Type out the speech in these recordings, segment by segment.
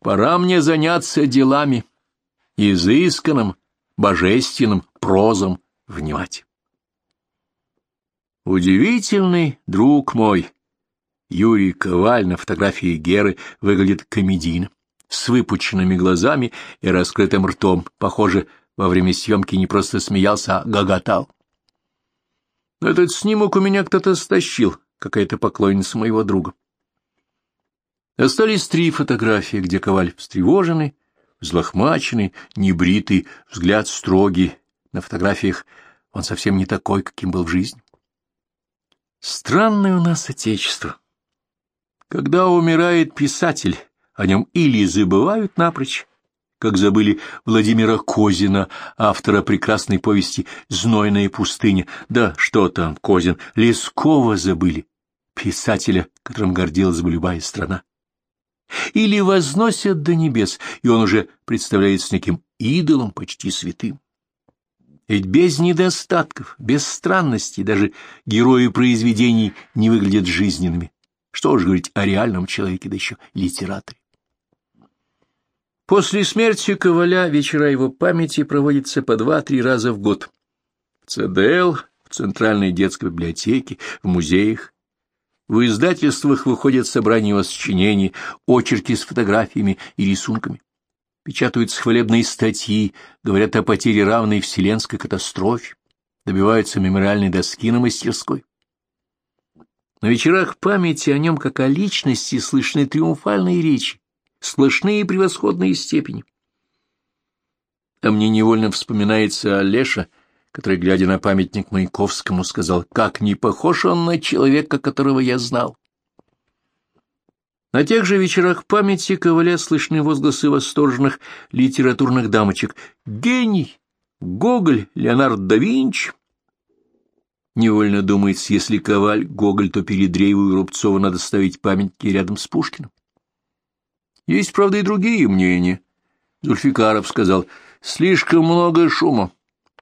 Пора мне заняться делами, изысканным, божественным прозом внимать. Удивительный друг мой, Юрий Коваль на фотографии Геры выглядит комедийно, с выпученными глазами и раскрытым ртом, похоже, во время съемки не просто смеялся, а гоготал. Этот снимок у меня кто-то стащил, какая-то поклонница моего друга. Остались три фотографии, где Коваль встревоженный, взлохмаченный, небритый, взгляд строгий. На фотографиях он совсем не такой, каким был в жизни. Странное у нас отечество. Когда умирает писатель, о нем или забывают напрочь, как забыли Владимира Козина, автора прекрасной повести «Знойная пустыня». Да что там, Козин, Лескова забыли, писателя, которым гордилась бы любая страна. Или возносят до небес, и он уже представляется неким идолом, почти святым. Ведь без недостатков, без странностей даже герои произведений не выглядят жизненными. Что уж говорить о реальном человеке, да еще литераторе. После смерти Коваля вечера его памяти проводятся по два-три раза в год. В ЦДЛ, в Центральной детской библиотеке, в музеях. В издательствах выходят собрания его сочинений, очерки с фотографиями и рисунками. Печатаются хвалебные статьи, говорят о потере равной вселенской катастрофе, добиваются мемориальной доски на мастерской. На вечерах памяти о нем как о личности слышны триумфальные речи, сплошные превосходные степени. А мне невольно вспоминается Олеша, который, глядя на памятник Маяковскому, сказал, как не похож он на человека, которого я знал. На тех же вечерах памяти Коваля слышны возгласы восторженных литературных дамочек. «Гений! Гоголь! Леонард да Винчи!» Невольно думается, если Коваль, Гоголь, то перед Рейву и Рубцову надо ставить памятники рядом с Пушкиным. Есть, правда, и другие мнения. Зульфикаров сказал, слишком много шума.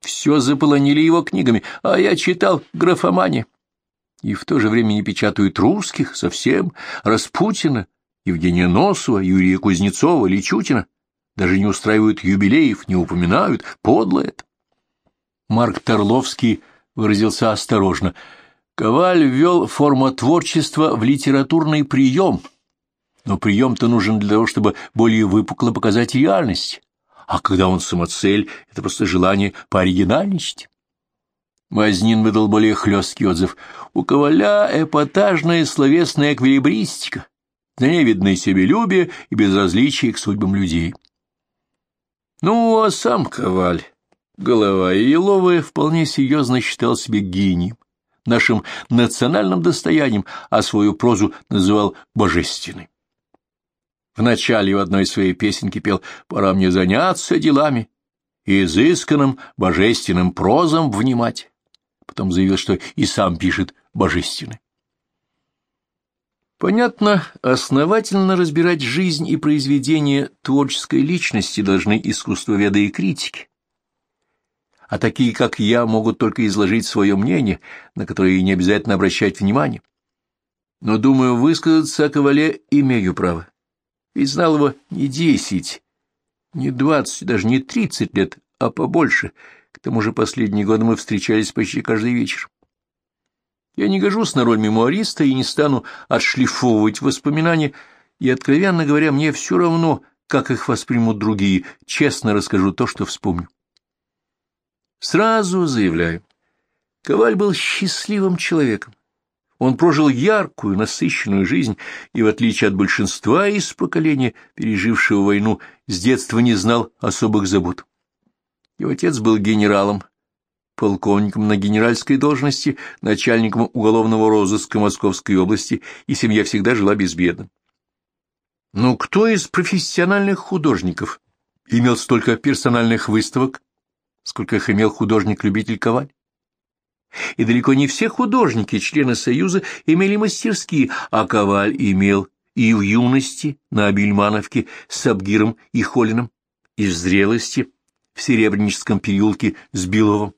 Все заполонили его книгами, а я читал графомани. И в то же время не печатают русских совсем, Распутина, Евгения Носова, Юрия Кузнецова, Личутина. Даже не устраивают юбилеев, не упоминают. Подло это. Марк Торловский выразился осторожно. Коваль ввел форму творчества в литературный прием — но прием-то нужен для того, чтобы более выпукло показать реальность. А когда он самоцель, это просто желание пооригинальничать. Мазнин выдал более хлесткий отзыв. У Коваля эпатажная словесная эквилибристика, на ней видны себелюбие и безразличие к судьбам людей. Ну, а сам Коваль, голова еловая, вполне серьезно считал себя гением, нашим национальным достоянием, а свою прозу называл божественной. Вначале в одной своей песенке пел «Пора мне заняться делами, изысканным божественным прозом внимать». Потом заявил, что и сам пишет божественный. Понятно, основательно разбирать жизнь и произведения творческой личности должны искусствоведы и критики. А такие, как я, могут только изложить свое мнение, на которое не обязательно обращать внимание. Но, думаю, высказаться о Ковале имею право ведь знал его не десять, не двадцать, даже не тридцать лет, а побольше. К тому же последние годы мы встречались почти каждый вечер. Я не гожусь на роль мемуариста и не стану отшлифовывать воспоминания, и, откровенно говоря, мне все равно, как их воспримут другие, честно расскажу то, что вспомню. Сразу заявляю, Коваль был счастливым человеком. Он прожил яркую, насыщенную жизнь и, в отличие от большинства из поколения, пережившего войну, с детства не знал особых забот. Его отец был генералом, полковником на генеральской должности, начальником уголовного розыска Московской области, и семья всегда жила безбедно. Но кто из профессиональных художников имел столько персональных выставок, сколько их имел художник-любитель Коваль? И далеко не все художники, члены Союза, имели мастерские, а Коваль имел и в юности на Абельмановке с Абгиром и Холином, и в зрелости в Серебряническом переулке с Биловым.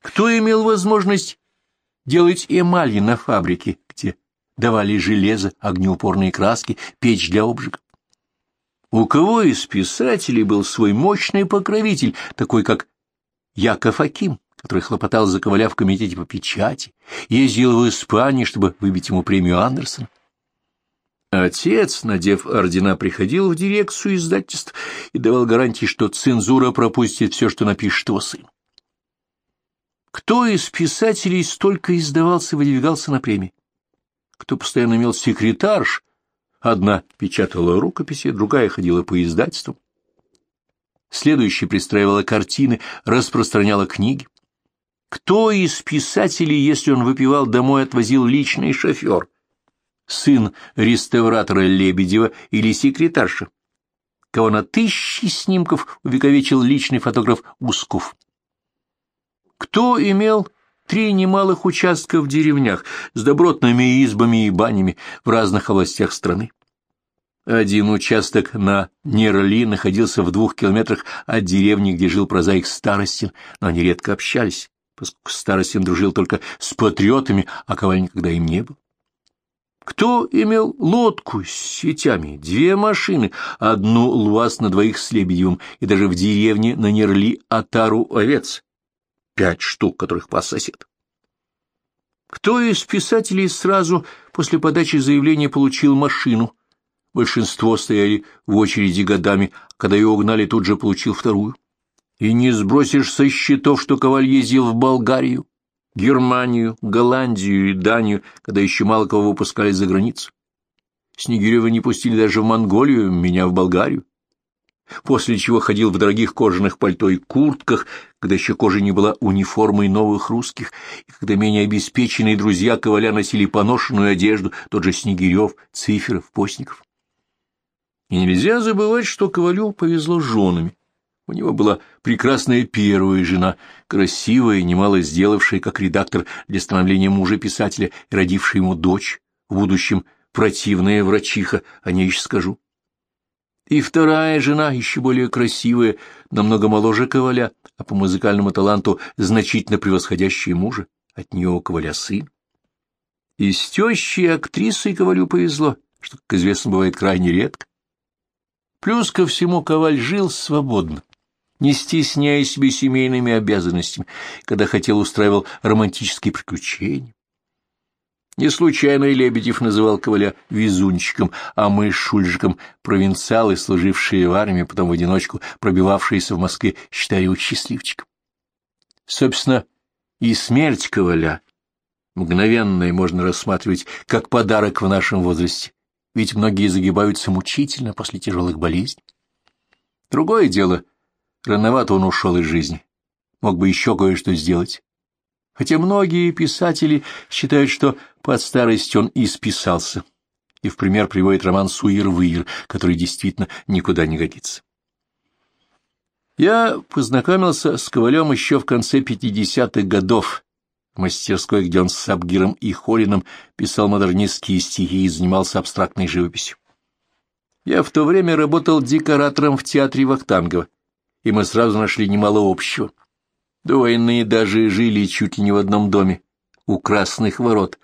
Кто имел возможность делать эмали на фабрике, где давали железо, огнеупорные краски, печь для обжига? У кого из писателей был свой мощный покровитель, такой как Яков Аким, который хлопотал за Коваля в комитете по печати, ездил в Испанию, чтобы выбить ему премию Андерсона? Отец, надев ордена, приходил в дирекцию издательств и давал гарантии, что цензура пропустит все, что напишет его сын. Кто из писателей столько издавался и выдвигался на премии? Кто постоянно имел секретарш? Одна печатала рукописи, другая ходила по издательствам. Следующая пристраивала картины, распространяла книги. Кто из писателей, если он выпивал домой, отвозил личный шофер? Сын реставратора Лебедева или секретарша? Кого на тысячи снимков увековечил личный фотограф Усков? Кто имел три немалых участка в деревнях с добротными избами и банями в разных областях страны? Один участок на Нерли находился в двух километрах от деревни, где жил прозаик Старостин, но они редко общались, поскольку Старостин дружил только с патриотами, а Коваль никогда им не был. Кто имел лодку с сетями, две машины, одну луаз на двоих с Лебедевым и даже в деревне на Нерли отару овец? пять штук, которых пас сосед. Кто из писателей сразу после подачи заявления получил машину? Большинство стояли в очереди годами, когда ее угнали, тут же получил вторую. И не сбросишь со счетов, что Коваль ездил в Болгарию, Германию, Голландию и Данию, когда еще мало кого выпускали за границу. Снегирева не пустили даже в Монголию, меня в Болгарию после чего ходил в дорогих кожаных пальто и куртках, когда еще кожа не была униформой новых русских, и когда менее обеспеченные друзья Коваля носили поношенную одежду, тот же Снегирев, Циферов, Постников. И нельзя забывать, что Ковалю повезло с женами. У него была прекрасная первая жена, красивая, немало сделавшая как редактор для становления мужа-писателя и родившая ему дочь, в будущем противная врачиха, о ней еще скажу. И вторая жена, еще более красивая, намного моложе Коваля, а по музыкальному таланту значительно превосходящая мужа. От нее Коваля сын. И с тещей актрисой Ковалю повезло, что, как известно, бывает крайне редко. Плюс ко всему Коваль жил свободно, не стесняя себе семейными обязанностями, когда хотел устраивал романтические приключения. Не случайно и Лебедев называл Коваля везунчиком, а мы с Шульжиком провинциалы, служившие в армии, потом в одиночку пробивавшиеся в Москве, считали его счастливчиком. Собственно, и смерть Коваля, мгновенная, можно рассматривать как подарок в нашем возрасте, ведь многие загибаются мучительно после тяжелых болезней. Другое дело, рановато он ушел из жизни, мог бы еще кое-что сделать. Хотя многие писатели считают, что под старость он и списался, и в пример приводит роман «Суир-выир», который действительно никуда не годится. Я познакомился с Ковалем еще в конце 50-х годов. В мастерской, где он с Сабгиром и Холином писал модернистские стихи и занимался абстрактной живописью. Я в то время работал декоратором в театре Вахтангова, и мы сразу нашли немало общего. До войны даже жили чуть ли не в одном доме, у Красных ворот.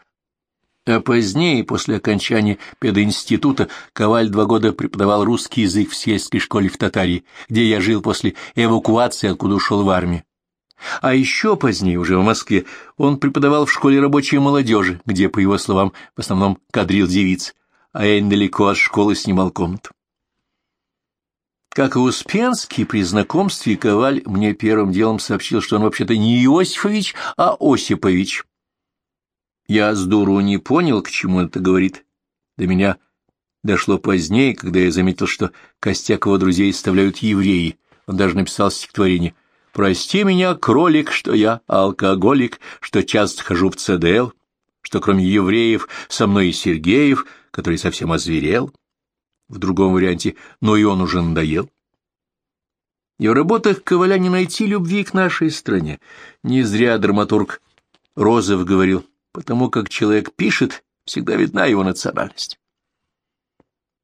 А позднее, после окончания пединститута, Коваль два года преподавал русский язык в сельской школе в Татарии, где я жил после эвакуации, откуда ушел в армию. А еще позднее, уже в Москве, он преподавал в школе рабочей молодежи, где, по его словам, в основном кадрил девиц, а я недалеко от школы снимал комнату. Как и Успенский, при знакомстве Коваль мне первым делом сообщил, что он вообще-то не Иосифович, а Осипович. Я с дуру не понял, к чему это говорит. До меня дошло позднее, когда я заметил, что костяк его друзей составляют евреи. Он даже написал стихотворение «Прости меня, кролик, что я алкоголик, что часто хожу в ЦДЛ, что кроме евреев со мной и Сергеев, который совсем озверел» в другом варианте, но и он уже надоел. И в работах Коваля не найти любви к нашей стране. Не зря драматург Розов говорил, потому как человек пишет, всегда видна его национальность.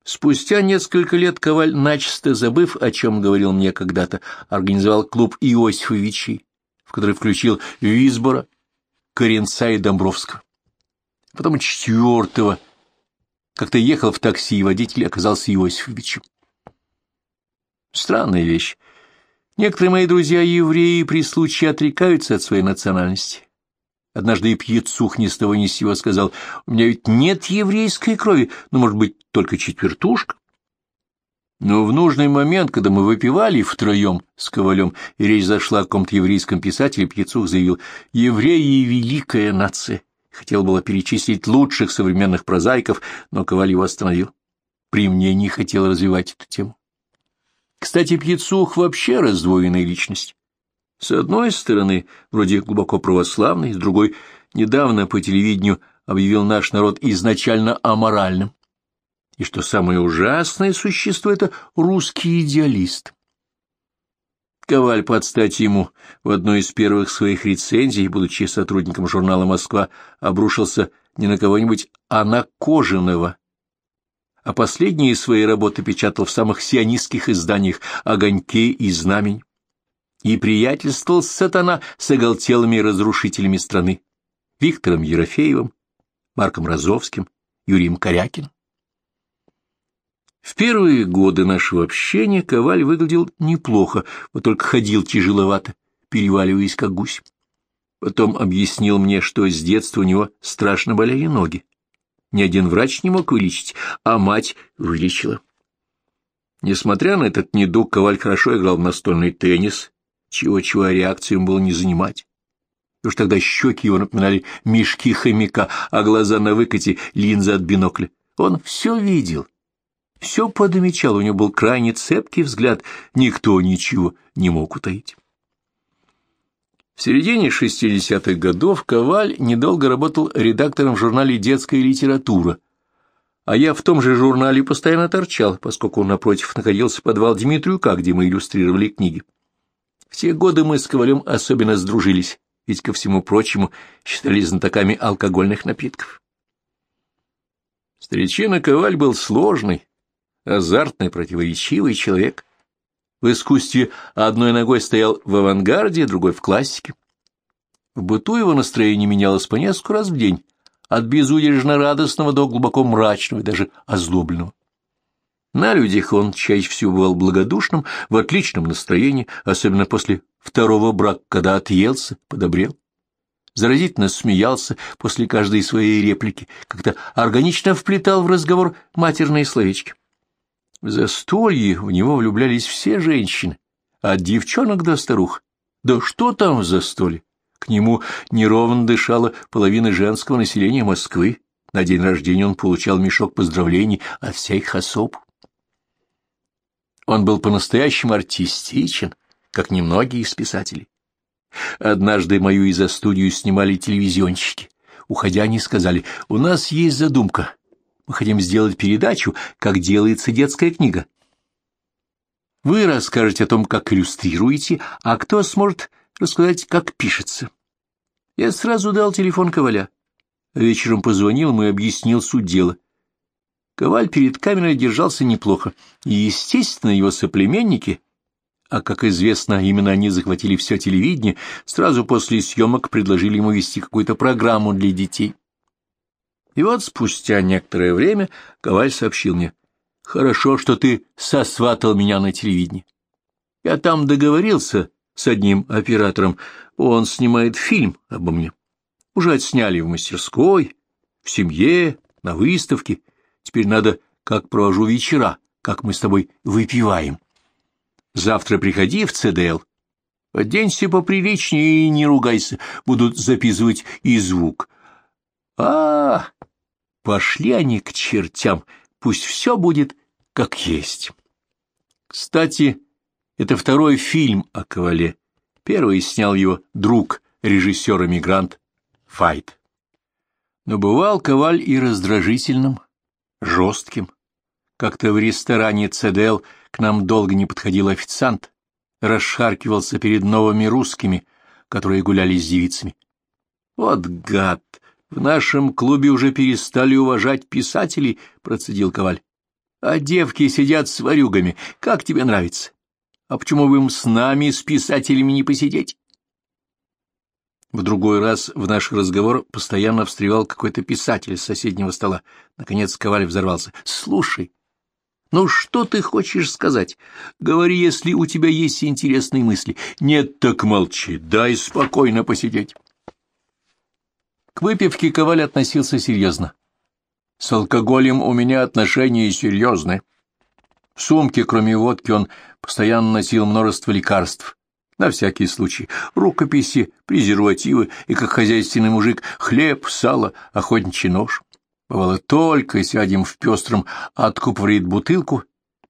Спустя несколько лет Коваль, начисто забыв, о чем говорил мне когда-то, организовал клуб Иосифовичей, в который включил Висбора, Коренца и Домбровского. Потом четвертого как-то ехал в такси, и водитель оказался Иосифовичем. Странная вещь. Некоторые мои друзья-евреи при случае отрекаются от своей национальности. Однажды и Пьецух ни с того ни с сего сказал, «У меня ведь нет еврейской крови, но, может быть, только четвертушка». Но в нужный момент, когда мы выпивали втроем с Ковалем, и речь зашла о каком-то еврейском писателе, Пьецух заявил, «Евреи — великая нация». Хотел было перечислить лучших современных прозаиков, но Коваль его остановил. При мне не хотел развивать эту тему. Кстати, Пьецух вообще раздвоенная личность. С одной стороны, вроде глубоко православный, с другой, недавно по телевидению объявил наш народ изначально аморальным. И что самое ужасное существо — это русский идеалист. Коваль под стать ему в одной из первых своих рецензий, будучи сотрудником журнала «Москва», обрушился не на кого-нибудь, а на Кожаного, а последние свои работы печатал в самых сионистских изданиях «Огоньке» и «Знамень» и приятельствовал сатана с оголтелыми разрушителями страны. Виктором Ерофеевым, Марком Розовским, Юрием Корякиным. В первые годы нашего общения Коваль выглядел неплохо, вот только ходил тяжеловато, переваливаясь как гусь. Потом объяснил мне, что с детства у него страшно болели ноги. Ни один врач не мог вылечить, а мать вылечила. Несмотря на этот недуг, Коваль хорошо играл в настольный теннис, чего-чего реакцию было не занимать. Уж тогда щеки его напоминали мешки хомяка, а глаза на выкате — линзы от бинокля. Он все видел, все подмечал, у него был крайне цепкий взгляд, никто ничего не мог утаить. В середине 60-х годов Коваль недолго работал редактором в журнале «Детская литература», а я в том же журнале постоянно торчал, поскольку напротив находился подвал Дмитриюка, где мы иллюстрировали книги. В те годы мы с Ковалем особенно сдружились, ведь, ко всему прочему, считались знатоками алкогольных напитков. Старичина Коваль был сложный, азартный, противоречивый человек. В искусстве одной ногой стоял в авангарде, другой — в классике. В быту его настроение менялось по несколько раз в день, от безудержно радостного до глубоко мрачного и даже озлобленного. На людях он чаще всего бывал благодушным, в отличном настроении, особенно после второго брака, когда отъелся, подобрел. Заразительно смеялся после каждой своей реплики, как-то органично вплетал в разговор матерные словечки. В застолье в него влюблялись все женщины, от девчонок до старух. Да что там в застолье? К нему неровно дышала половина женского населения Москвы. На день рождения он получал мешок поздравлений от всех особ. Он был по-настоящему артистичен, как немногие из писателей. Однажды мою изо-студию снимали телевизионщики. Уходя, они сказали, у нас есть задумка. Мы хотим сделать передачу, как делается детская книга. Вы расскажете о том, как иллюстрируете, а кто сможет рассказать, как пишется. Я сразу дал телефон Коваля. Вечером позвонил и объяснил суть дела. Коваль перед камерой держался неплохо, и, естественно, его соплеменники, а, как известно, именно они захватили все телевидение, сразу после съемок предложили ему вести какую-то программу для детей. И вот спустя некоторое время Коваль сообщил мне, «Хорошо, что ты сосватал меня на телевидении. Я там договорился с одним оператором, он снимает фильм обо мне. Уже отсняли в мастерской, в семье, на выставке, Теперь надо, как провожу вечера, как мы с тобой выпиваем. Завтра приходи в ЦДЛ. Оденься поприличнее и не ругайся, будут записывать и звук. А, пошли они к чертям, пусть все будет как есть. Кстати, это второй фильм о Ковале. Первый снял его друг, режиссер-эмигрант Файт. Но бывал Коваль и раздражительным, жестким. Как-то в ресторане ЦДЛ к нам долго не подходил официант, расшаркивался перед новыми русскими, которые гуляли с девицами. Вот гад! В нашем клубе уже перестали уважать писателей, процедил Коваль. А девки сидят с варюгами. Как тебе нравится? А почему бы им с нами, с писателями, не посидеть? В другой раз в наш разговор постоянно встревал какой-то писатель с соседнего стола. Наконец Коваль взорвался. — Слушай, Ну что ты хочешь сказать? Говори, если у тебя есть интересные мысли. Нет, так молчи, дай спокойно посидеть. К выпивке Коваль относился серьезно. С алкоголем у меня отношения серьезные. В сумке, кроме водки, он постоянно носил множество лекарств. На всякий случай. Рукописи, презервативы и, как хозяйственный мужик, хлеб, сало, охотничий нож. Бывало, только сядем в пестром, откупоривает бутылку,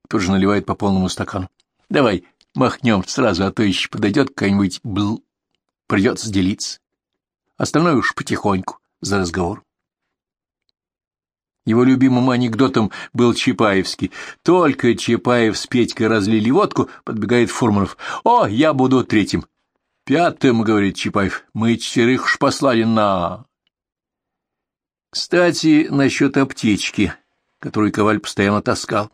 тоже наливает по полному стакану. Давай махнем сразу, а то еще подойдет какая-нибудь бл. Придется делиться. Остальное уж потихоньку, за разговор. Его любимым анекдотом был Чапаевский. Только Чапаев с Петькой разлили водку, подбегает Фурманов. «О, я буду третьим!» «Пятым», — говорит Чапаев, — «мы четверых уж послали на...» Кстати, насчет аптечки, которую Коваль постоянно таскал.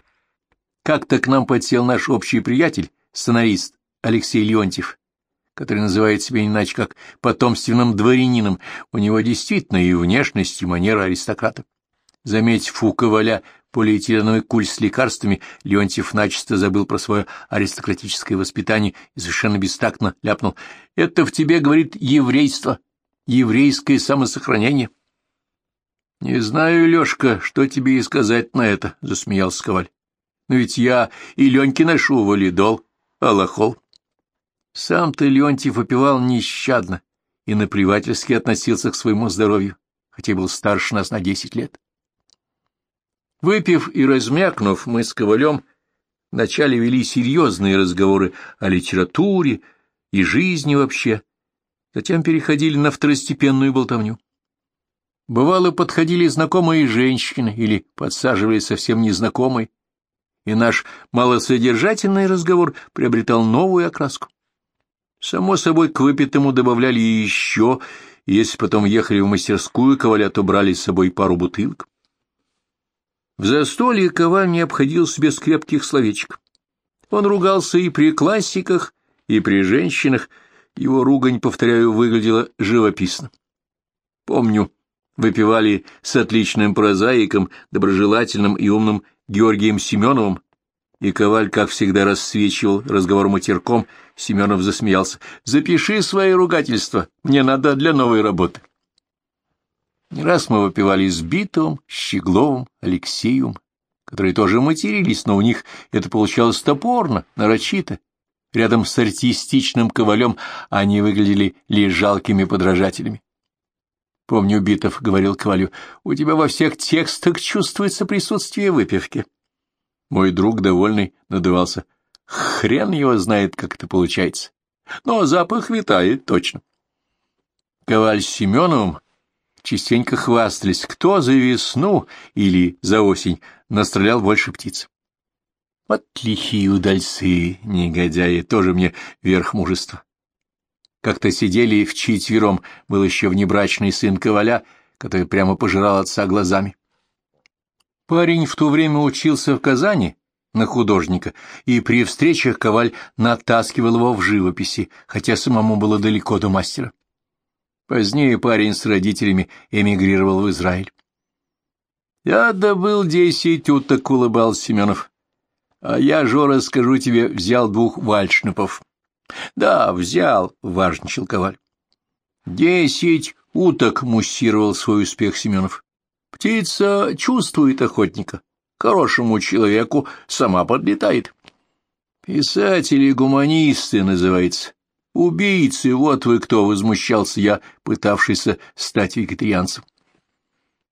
Как-то к нам подсел наш общий приятель, сценарист Алексей Леонтьев, который называет себя иначе как потомственным дворянином. У него действительно и внешность, и манера аристократа. Заметив у Коваля полиэтиленовый куль с лекарствами, Леонтьев начисто забыл про свое аристократическое воспитание и совершенно бестактно ляпнул. «Это в тебе, — говорит, — еврейство, еврейское самосохранение». — Не знаю, Лёшка, что тебе и сказать на это, — засмеялся Коваль. — Но ведь я и Леньке ношу валидол, аллахол. Сам ты, Леонтьев, опивал нещадно и наплевательски относился к своему здоровью, хотя был старше нас на десять лет. Выпив и размякнув, мы с Ковалем вначале вели серьезные разговоры о литературе и жизни вообще, затем переходили на второстепенную болтовню. Бывало, подходили знакомые женщины или подсаживали совсем незнакомые, и наш малосодержательный разговор приобретал новую окраску. Само собой, к выпитому добавляли еще, если потом ехали в мастерскую коваля, то брали с собой пару бутылок. В застолье коваль не обходился без крепких словечек. Он ругался и при классиках, и при женщинах, его ругань, повторяю, выглядела живописно. Помню, выпивали с отличным прозаиком, доброжелательным и умным Георгием Семеновым, и Коваль, как всегда, рассвечивал разговор матерком, Семенов засмеялся. «Запиши свои ругательства, мне надо для новой работы». Не раз мы выпивали с Битовым, Щегловым, Алексеем, которые тоже матерились, но у них это получалось топорно, нарочито. Рядом с артистичным ковалем они выглядели лишь жалкими подражателями. Помню, Битов говорил Ковалю, у тебя во всех текстах чувствуется присутствие выпивки. Мой друг, довольный, надувался. Хрен его знает, как это получается. Но запах витает, точно. Коваль с Семеновым частенько хвастались, кто за весну или за осень настрелял больше птиц. Вот лихие удальцы, негодяи, тоже мне верх мужества. Как-то сидели вчетвером, был еще внебрачный сын Коваля, который прямо пожирал отца глазами. Парень в то время учился в Казани на художника, и при встречах Коваль натаскивал его в живописи, хотя самому было далеко до мастера. Позднее парень с родителями эмигрировал в Израиль. «Я добыл десять уток», — улыбался Семенов. «А я, Жора, скажу тебе, взял двух вальшнепов». — Да, взял, — важничал Коваль. — Десять уток, — муссировал свой успех Семенов. — Птица чувствует охотника. Хорошему человеку сама подлетает. Писатели-гуманисты называется. Убийцы, вот вы кто, — возмущался я, пытавшийся стать вегетарианцем.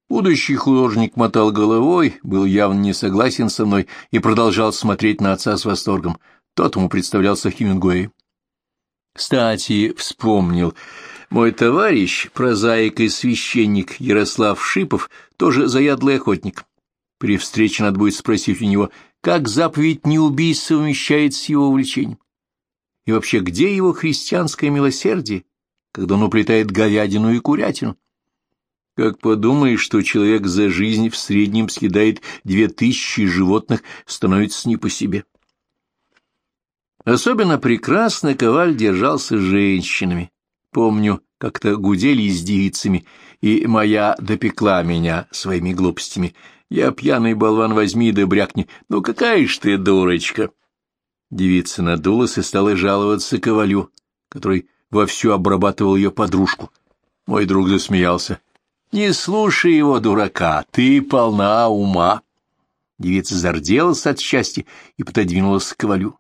Будущий художник мотал головой, был явно не согласен со мной и продолжал смотреть на отца с восторгом. Тот ему представлялся Хемингуэем. Кстати, вспомнил, мой товарищ, прозаик и священник Ярослав Шипов, тоже заядлый охотник. При встрече надо будет спросить у него, как заповедь «не убий» совмещает с его увлечением. И вообще, где его христианское милосердие, когда он уплетает говядину и курятину? Как подумаешь, что человек за жизнь в среднем съедает две тысячи животных, становится не по себе. Особенно прекрасно Коваль держался с женщинами. Помню, как-то гудели с девицами, и моя допекла меня своими глупостями. Я пьяный болван, возьми да брякни. Ну какая ж ты дурочка!» Девица надулась и стала жаловаться ковалю, который вовсю обрабатывал ее подружку. Мой друг засмеялся. «Не слушай его, дурака, ты полна ума!» Девица зарделась от счастья и пододвинулась к ковалю.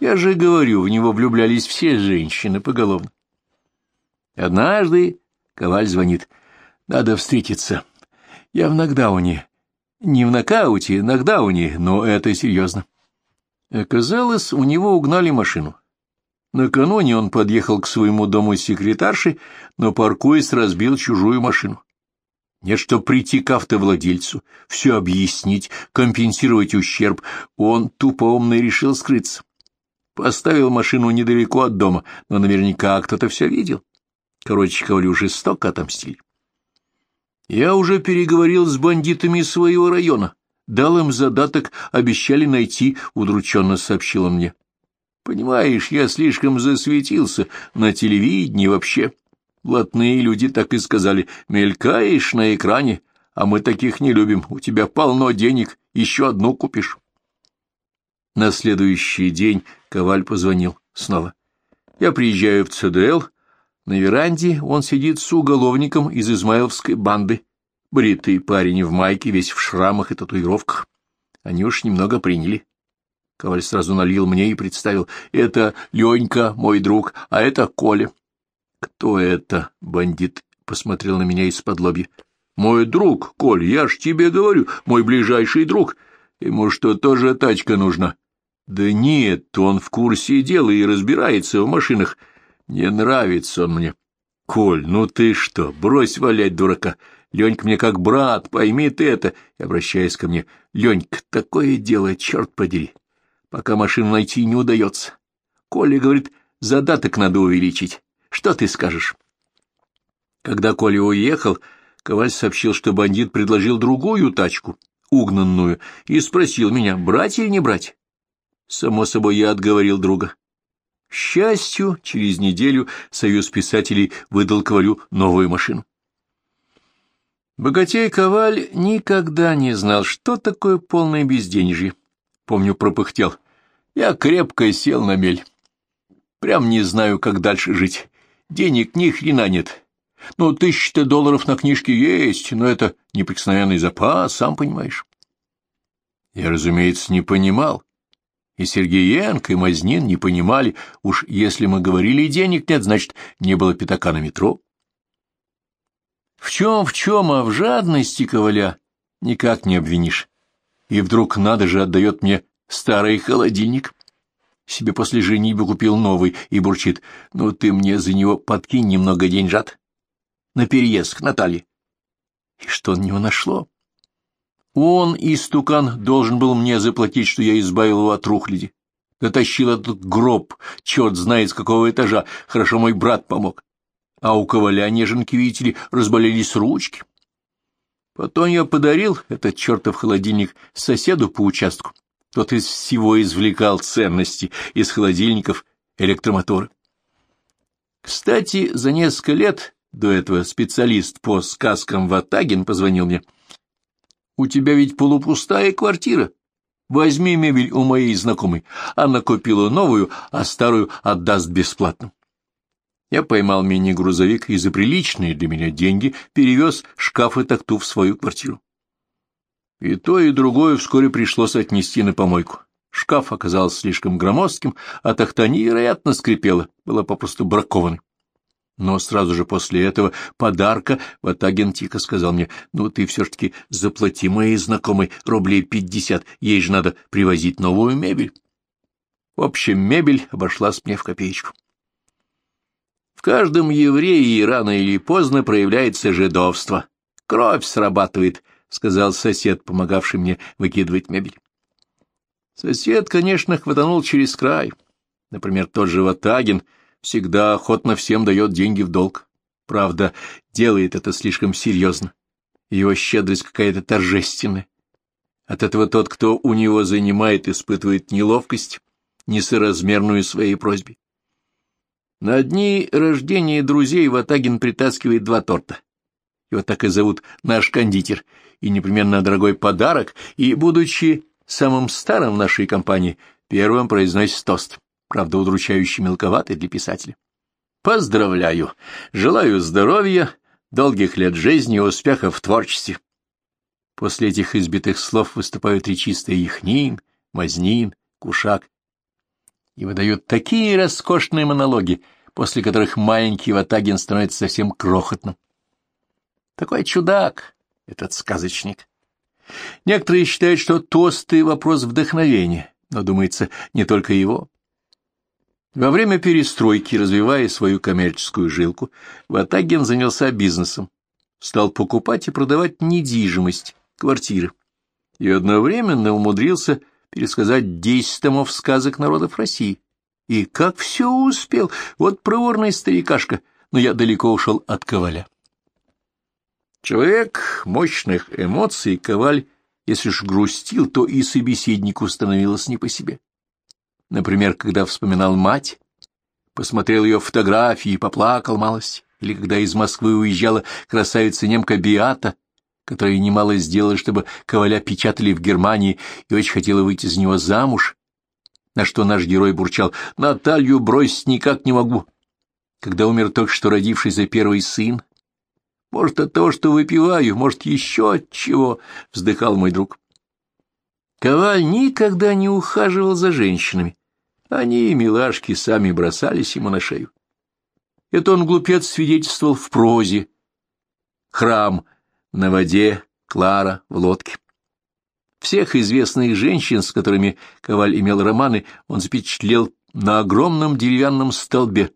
«Я же говорю, в него влюблялись все женщины поголовно». Однажды коваль звонит. «Надо встретиться. Я в нокдауне. Не в нокауте, в нокдауне, но это серьезно». Оказалось, у него угнали машину. Накануне он подъехал к своему дому с секретаршей, но, паркуясь, разбил чужую машину. Нет, что прийти к автовладельцу, все объяснить, компенсировать ущерб, он тупо умный решил скрыться. Поставил машину недалеко от дома, но наверняка кто-то все видел. Короче, Ковалю жестоко отомстили. Я уже переговорил с бандитами своего района. Дал им задаток, обещали найти, — удрученно сообщил он мне. Понимаешь, я слишком засветился на телевидении вообще. Блатные люди так и сказали, мелькаешь на экране, а мы таких не любим, у тебя полно денег, еще одну купишь. На следующий день Коваль позвонил снова. Я приезжаю в ЦДЛ, на веранде он сидит с уголовником из измайловской банды, бритый парень в майке, весь в шрамах и татуировках. Они уж немного приняли. Коваль сразу налил мне и представил. Это Ленька, мой друг, а это Коля. «Кто это?» — бандит посмотрел на меня из-под лобья. «Мой друг, Коль, я ж тебе говорю, мой ближайший друг. Ему что, тоже тачка нужна?» «Да нет, он в курсе дела и разбирается в машинах. Не нравится он мне». «Коль, ну ты что, брось валять дурака. Ленька мне как брат, пойми ты это». И обращаясь ко мне, «Ленька, такое дело, черт подери, пока машину найти не удается. Коля говорит, задаток надо увеличить. Что ты скажешь? Когда Коля уехал, Коваль сообщил, что бандит предложил другую тачку, угнанную, и спросил меня, брать или не брать. Само собой, я отговорил друга. Счастью, через неделю Союз писателей выдал Ковалю новую машину. Богатей Коваль никогда не знал, что такое полное безденежье. Помню, пропыхтел. Я крепко сел на мель. Прям не знаю, как дальше жить. Денег ни хрена нет. Ну, тысяча долларов на книжке есть, но это неприкосновенный запас, сам понимаешь. Я, разумеется, не понимал. И Сергеенко, и Мазнин не понимали. Уж если мы говорили, денег нет, значит, не было пятака на метро. В чем, в чем, а в жадности коваля никак не обвинишь. И вдруг надо же отдает мне старый холодильник себе после женитьбы купил новый и бурчит. Ну, ты мне за него подкинь немного деньжат. На переезд к Наталье. И что на него нашло? Он, истукан, должен был мне заплатить, что я избавил его от рухляди. Дотащил этот гроб, черт знает с какого этажа. Хорошо мой брат помог. А у коваля неженки, видите ли, разболелись ручки. Потом я подарил этот чертов холодильник соседу по участку. Тот из всего извлекал ценности, из холодильников электромоторы. Кстати, за несколько лет до этого специалист по сказкам Ватагин позвонил мне. «У тебя ведь полупустая квартира. Возьми мебель у моей знакомой. Она купила новую, а старую отдаст бесплатно». Я поймал мини-грузовик и за приличные для меня деньги перевез шкаф и такту в свою квартиру. И то, и другое вскоре пришлось отнести на помойку. Шкаф оказался слишком громоздким, а тахта невероятно скрипела, была попросту бракованной. Но сразу же после этого подарка Ватагин тихо сказал мне, ну, ты все-таки заплати моей знакомой рублей пятьдесят, ей же надо привозить новую мебель. В общем, мебель обошлась мне в копеечку. В каждом еврее рано или поздно проявляется жидовство. Кровь срабатывает, — сказал сосед, помогавший мне выкидывать мебель. Сосед, конечно, хватанул через край. Например, тот же Ватагин всегда охотно всем дает деньги в долг. Правда, делает это слишком серьезно. Его щедрость какая-то торжественная. От этого тот, кто у него занимает, испытывает неловкость, несоразмерную своей просьбе. На дни рождения друзей Ватагин притаскивает два торта его так и зовут наш кондитер, и непременно дорогой подарок, и, будучи самым старым в нашей компании, первым произносит тост, правда, удручающий мелковатый для писателя. Поздравляю! Желаю здоровья, долгих лет жизни и успехов в творчестве. После этих избитых слов выступают речистые Яхнин, Мазнин, Кушак и выдают такие роскошные монологи, после которых маленький Ватагин становится совсем крохотным. Такой чудак этот сказочник. Некоторые считают, что тосты — вопрос вдохновения, но, думается, не только его. Во время перестройки, развивая свою коммерческую жилку, Ватагин занялся бизнесом, стал покупать и продавать недвижимость, квартиры, и одновременно умудрился пересказать десять томов сказок народов России. И как все успел, вот проворный старикашка, но я далеко ушел от Коваля. Человек мощных эмоций, Коваль, если уж грустил, то и собеседнику становилось не по себе. Например, когда вспоминал мать, посмотрел ее фотографии и поплакал малость, или когда из Москвы уезжала красавица-немка Биата, которая немало сделала, чтобы Коваля печатали в Германии и очень хотела выйти за него замуж, на что наш герой бурчал «Наталью бросить никак не могу». Когда умер только что родившийся первый сын, может, от того, что выпиваю, может, еще от чего, — вздыхал мой друг. Коваль никогда не ухаживал за женщинами. Они, милашки, сами бросались ему на шею. Это он, глупец, свидетельствовал в прозе. Храм на воде, Клара в лодке. Всех известных женщин, с которыми Коваль имел романы, он запечатлел на огромном деревянном столбе,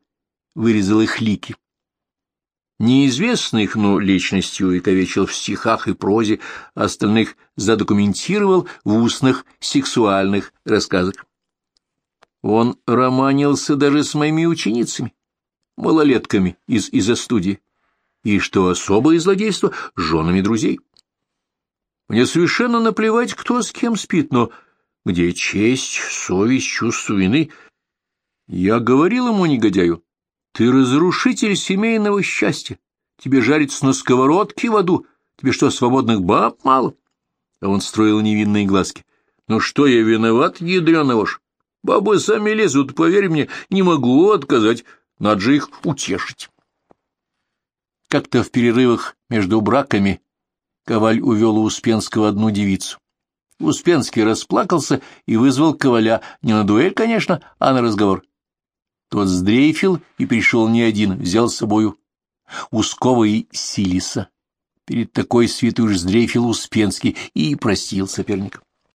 вырезал их лики неизвестных, но личностью увековечил в стихах и прозе, остальных задокументировал в устных сексуальных рассказах. Он романился даже с моими ученицами, малолетками из из студии, и, что особое злодейство, с женами друзей. Мне совершенно наплевать, кто с кем спит, но где честь, совесть, чувство вины? Я говорил ему, негодяю, ты разрушитель семейного счастья. Тебе жарится на сковородке в аду. Тебе что, свободных баб мало? А он строил невинные глазки. Ну что я виноват, ядреного ж? Бабы сами лезут, поверь мне, не могу отказать. Надо же их утешить. Как-то в перерывах между браками Коваль увел у Успенского одну девицу. Успенский расплакался и вызвал Коваля не на дуэль, конечно, а на разговор. Тот сдрейфил и пришел не один, взял с собою Ускова и Силиса. Перед такой святой уж сдрейфил Успенский и простил соперника.